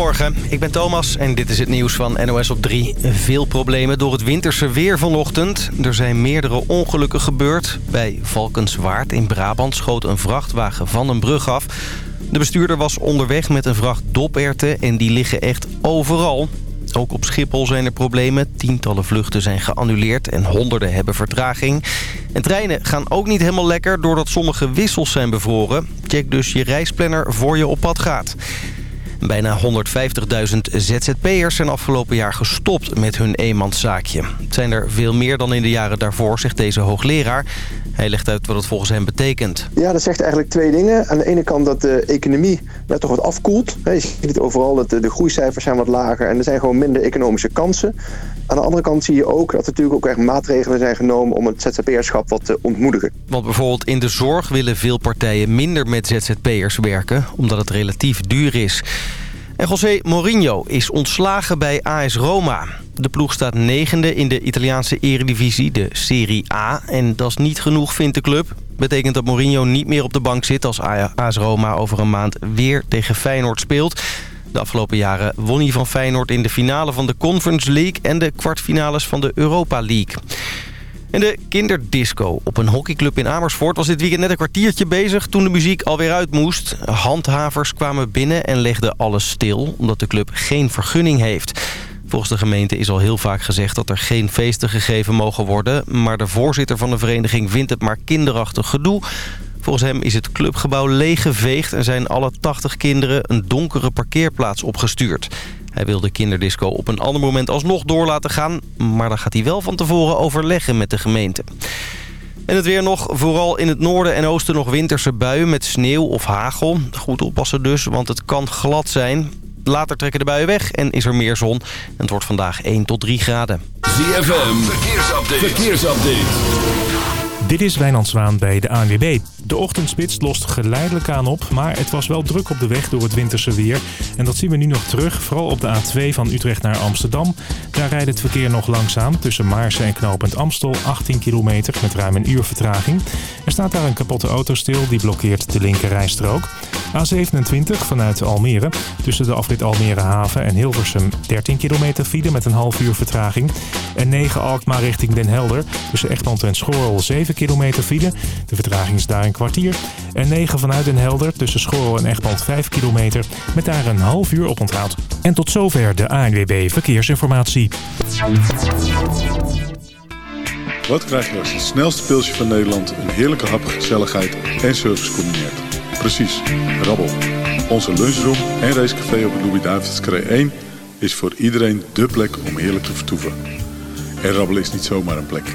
Goedemorgen, ik ben Thomas en dit is het nieuws van NOS op 3. Veel problemen door het winterse weer vanochtend. Er zijn meerdere ongelukken gebeurd. Bij Valkenswaard in Brabant schoot een vrachtwagen van een brug af. De bestuurder was onderweg met een vracht doperten en die liggen echt overal. Ook op Schiphol zijn er problemen. Tientallen vluchten zijn geannuleerd en honderden hebben vertraging. En treinen gaan ook niet helemaal lekker doordat sommige wissels zijn bevroren. Check dus je reisplanner voor je op pad gaat. Bijna 150.000 ZZP'ers zijn afgelopen jaar gestopt met hun eenmanszaakje. Het zijn er veel meer dan in de jaren daarvoor, zegt deze hoogleraar. Hij legt uit wat het volgens hem betekent. Ja, dat zegt eigenlijk twee dingen. Aan de ene kant dat de economie net toch wat afkoelt. Je ziet overal dat de groeicijfers zijn wat lager en er zijn gewoon minder economische kansen. Aan de andere kant zie je ook dat er natuurlijk ook echt maatregelen zijn genomen om het ZZP'erschap wat te ontmoedigen. Want bijvoorbeeld in de zorg willen veel partijen minder met ZZP'ers werken, omdat het relatief duur is. En José Mourinho is ontslagen bij AS Roma. De ploeg staat negende in de Italiaanse eredivisie, de Serie A. En dat is niet genoeg, vindt de club. Betekent dat Mourinho niet meer op de bank zit als AS Roma over een maand weer tegen Feyenoord speelt. De afgelopen jaren won hij van Feyenoord in de finale van de Conference League... en de kwartfinales van de Europa League. En de kinderdisco op een hockeyclub in Amersfoort was dit weekend net een kwartiertje bezig toen de muziek alweer uit moest. Handhavers kwamen binnen en legden alles stil omdat de club geen vergunning heeft. Volgens de gemeente is al heel vaak gezegd dat er geen feesten gegeven mogen worden. Maar de voorzitter van de vereniging vindt het maar kinderachtig gedoe. Volgens hem is het clubgebouw leeggeveegd en zijn alle 80 kinderen een donkere parkeerplaats opgestuurd. Hij wil de kinderdisco op een ander moment alsnog door laten gaan... maar dan gaat hij wel van tevoren overleggen met de gemeente. En het weer nog, vooral in het noorden en oosten nog winterse buien met sneeuw of hagel. Goed oppassen dus, want het kan glad zijn. Later trekken de buien weg en is er meer zon. En het wordt vandaag 1 tot 3 graden. ZFM, verkeersupdate. verkeersupdate. Dit is Wijnand Zwaan bij de ANWB. De ochtendspits lost geleidelijk aan op, maar het was wel druk op de weg door het winterse weer. En dat zien we nu nog terug, vooral op de A2 van Utrecht naar Amsterdam. Daar rijdt het verkeer nog langzaam tussen Maarsen en knooppunt Amstel, 18 kilometer met ruim een uur vertraging. Er staat daar een kapotte auto stil, die blokkeert de linkerrijstrook. A27 vanuit Almere, tussen de afrit Almere Haven en Hilversum 13 kilometer file met een half uur vertraging. En 9 Alkmaar richting Den Helder, tussen Echtland en Schorrel 7 kilometer file. De vertraging is daar een kwartier. En 9 vanuit Den Helder tussen Schorrel en Echtland 5 kilometer met daar een half uur op. En tot zover de ANWB Verkeersinformatie. Wat krijg je als het snelste pilsje van Nederland een heerlijke hap, gezelligheid en service combineert? Precies, rabbel. Onze lunchroom en racecafé op het Louis-David's 1 is voor iedereen dé plek om heerlijk te vertoeven. En rabbelen is niet zomaar een plek.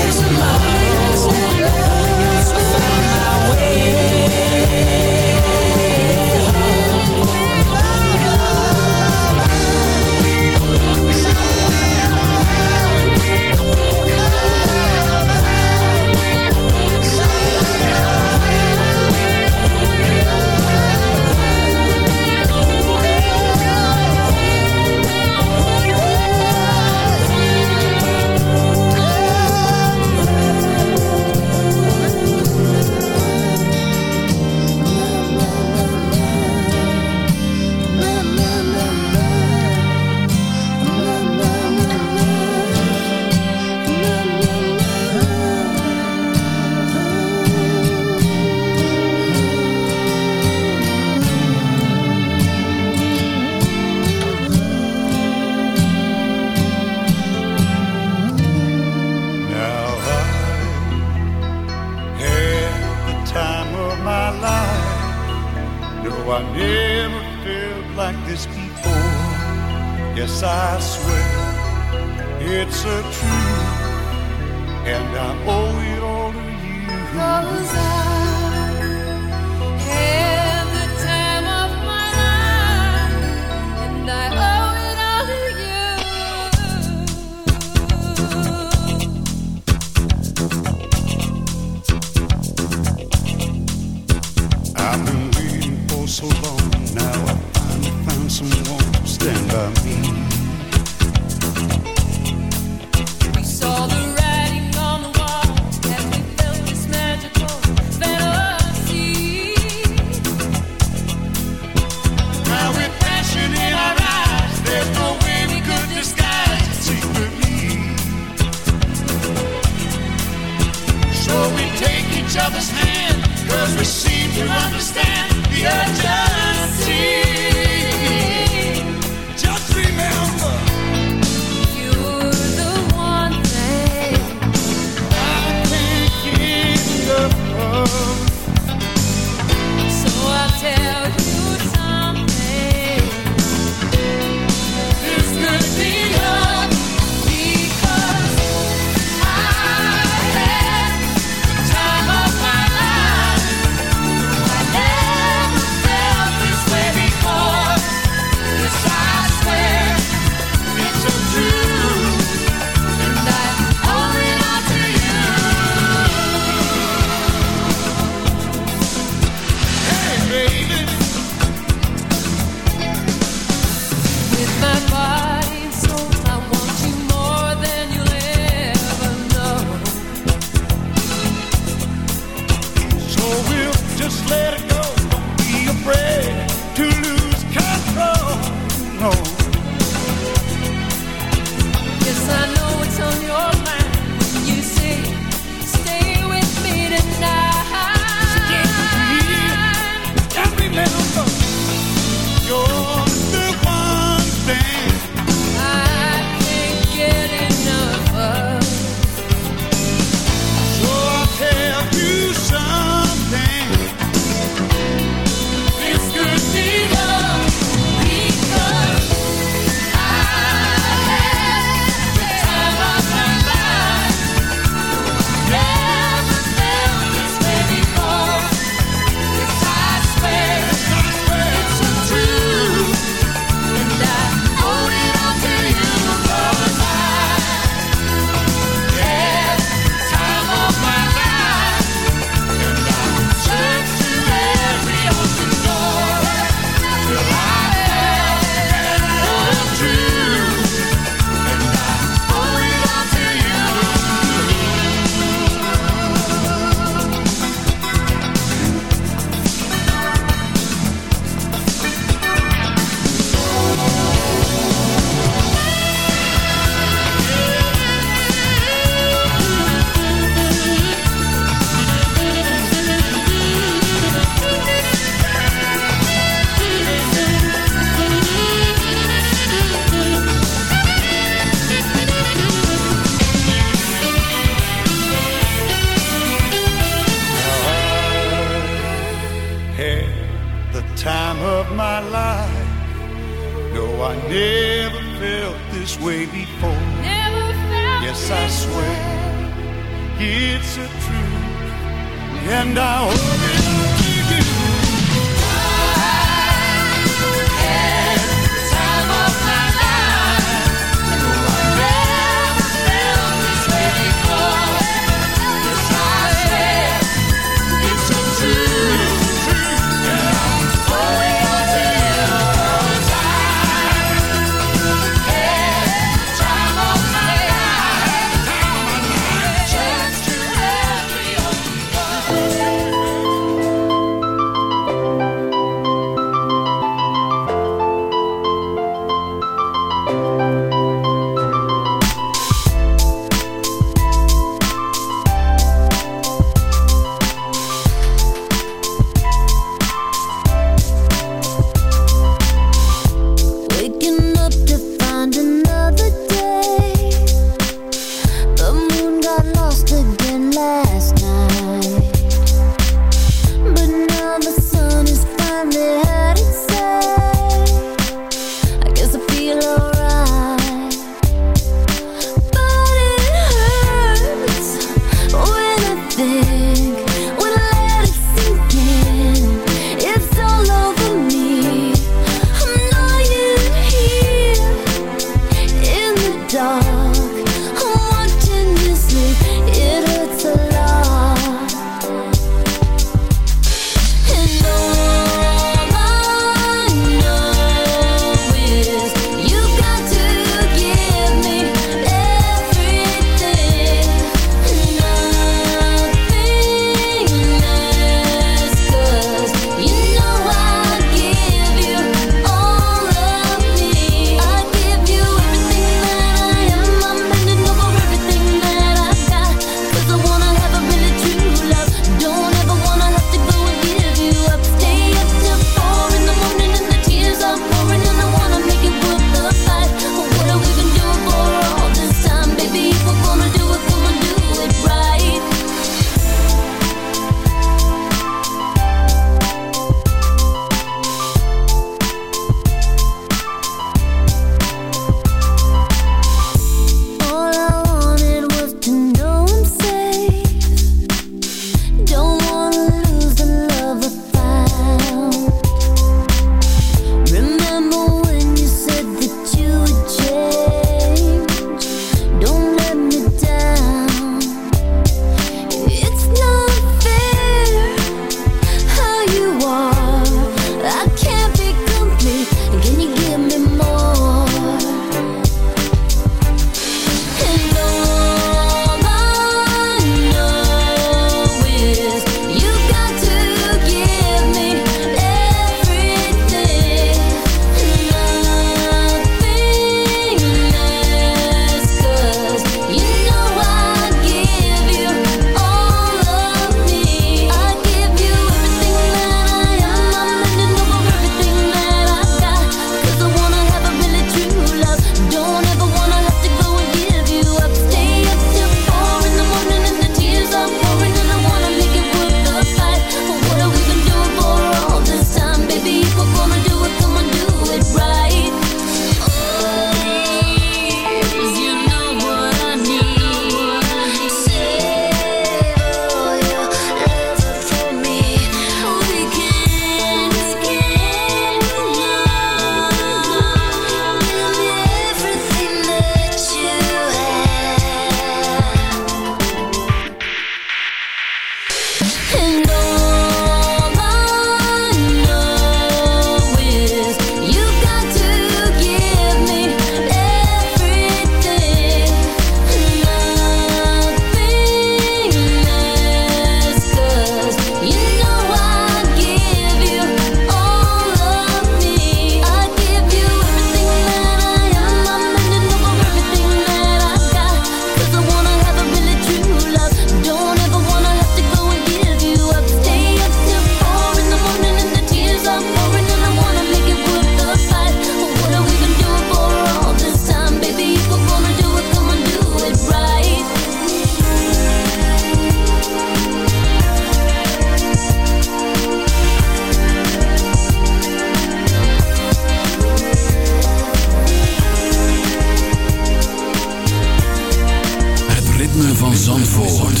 Zandvoort.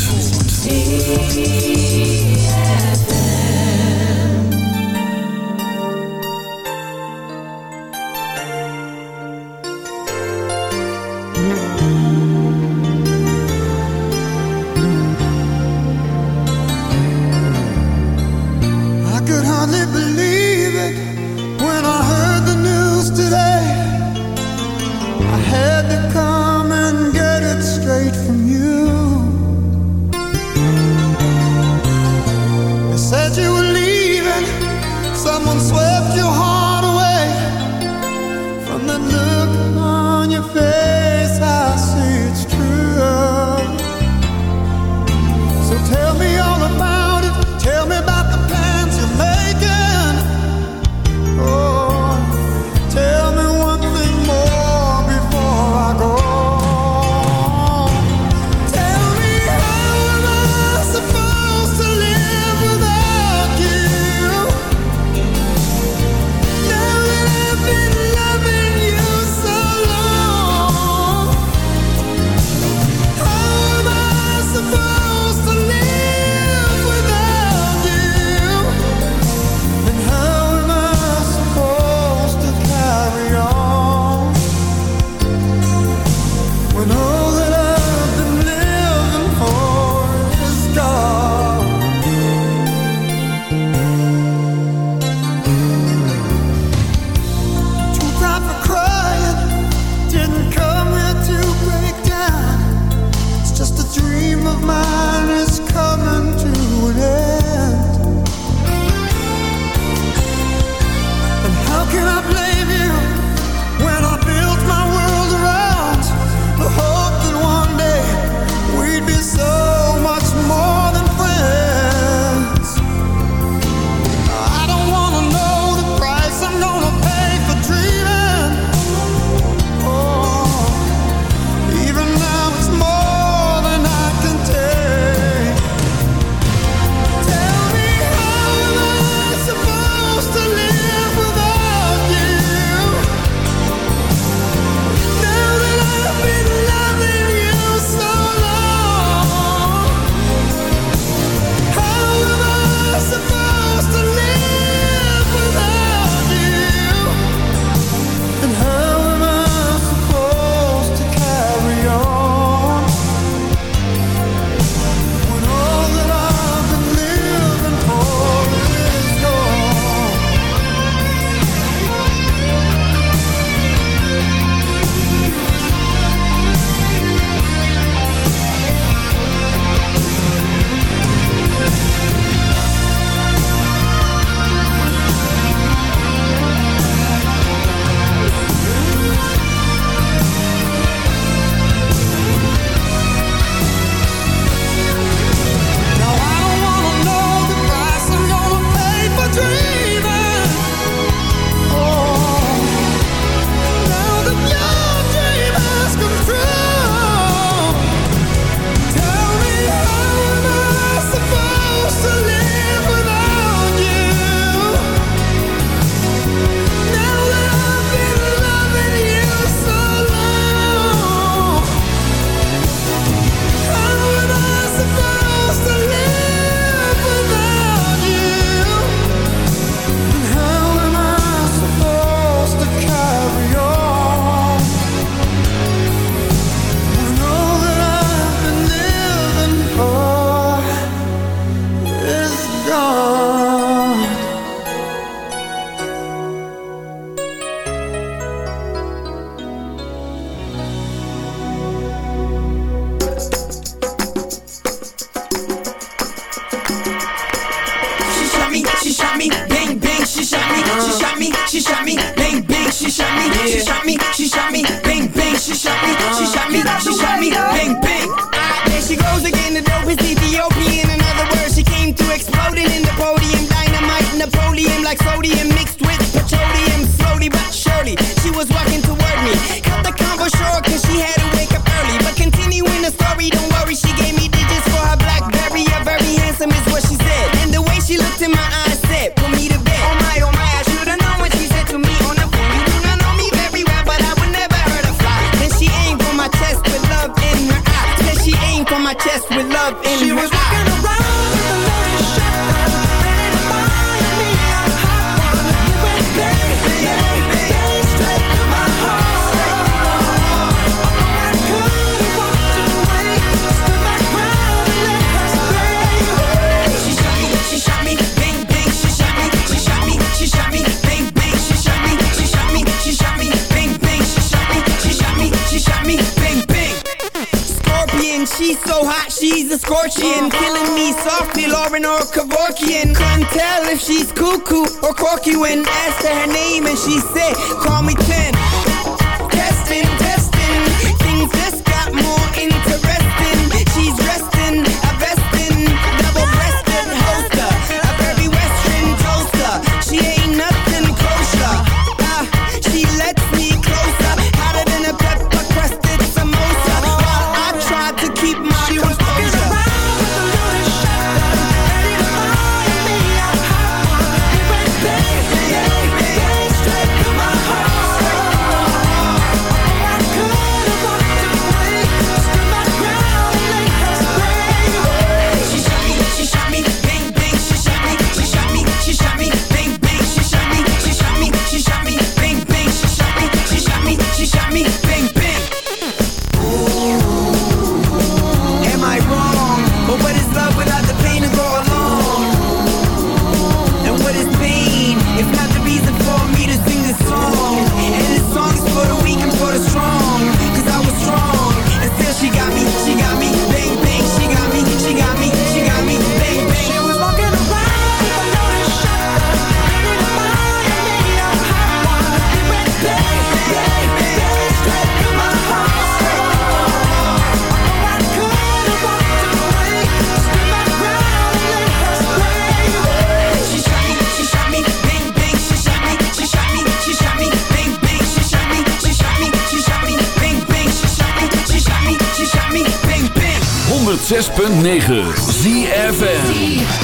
she's cuckoo or quirky when asked her name and she said, call me 10. 106.9 ZFN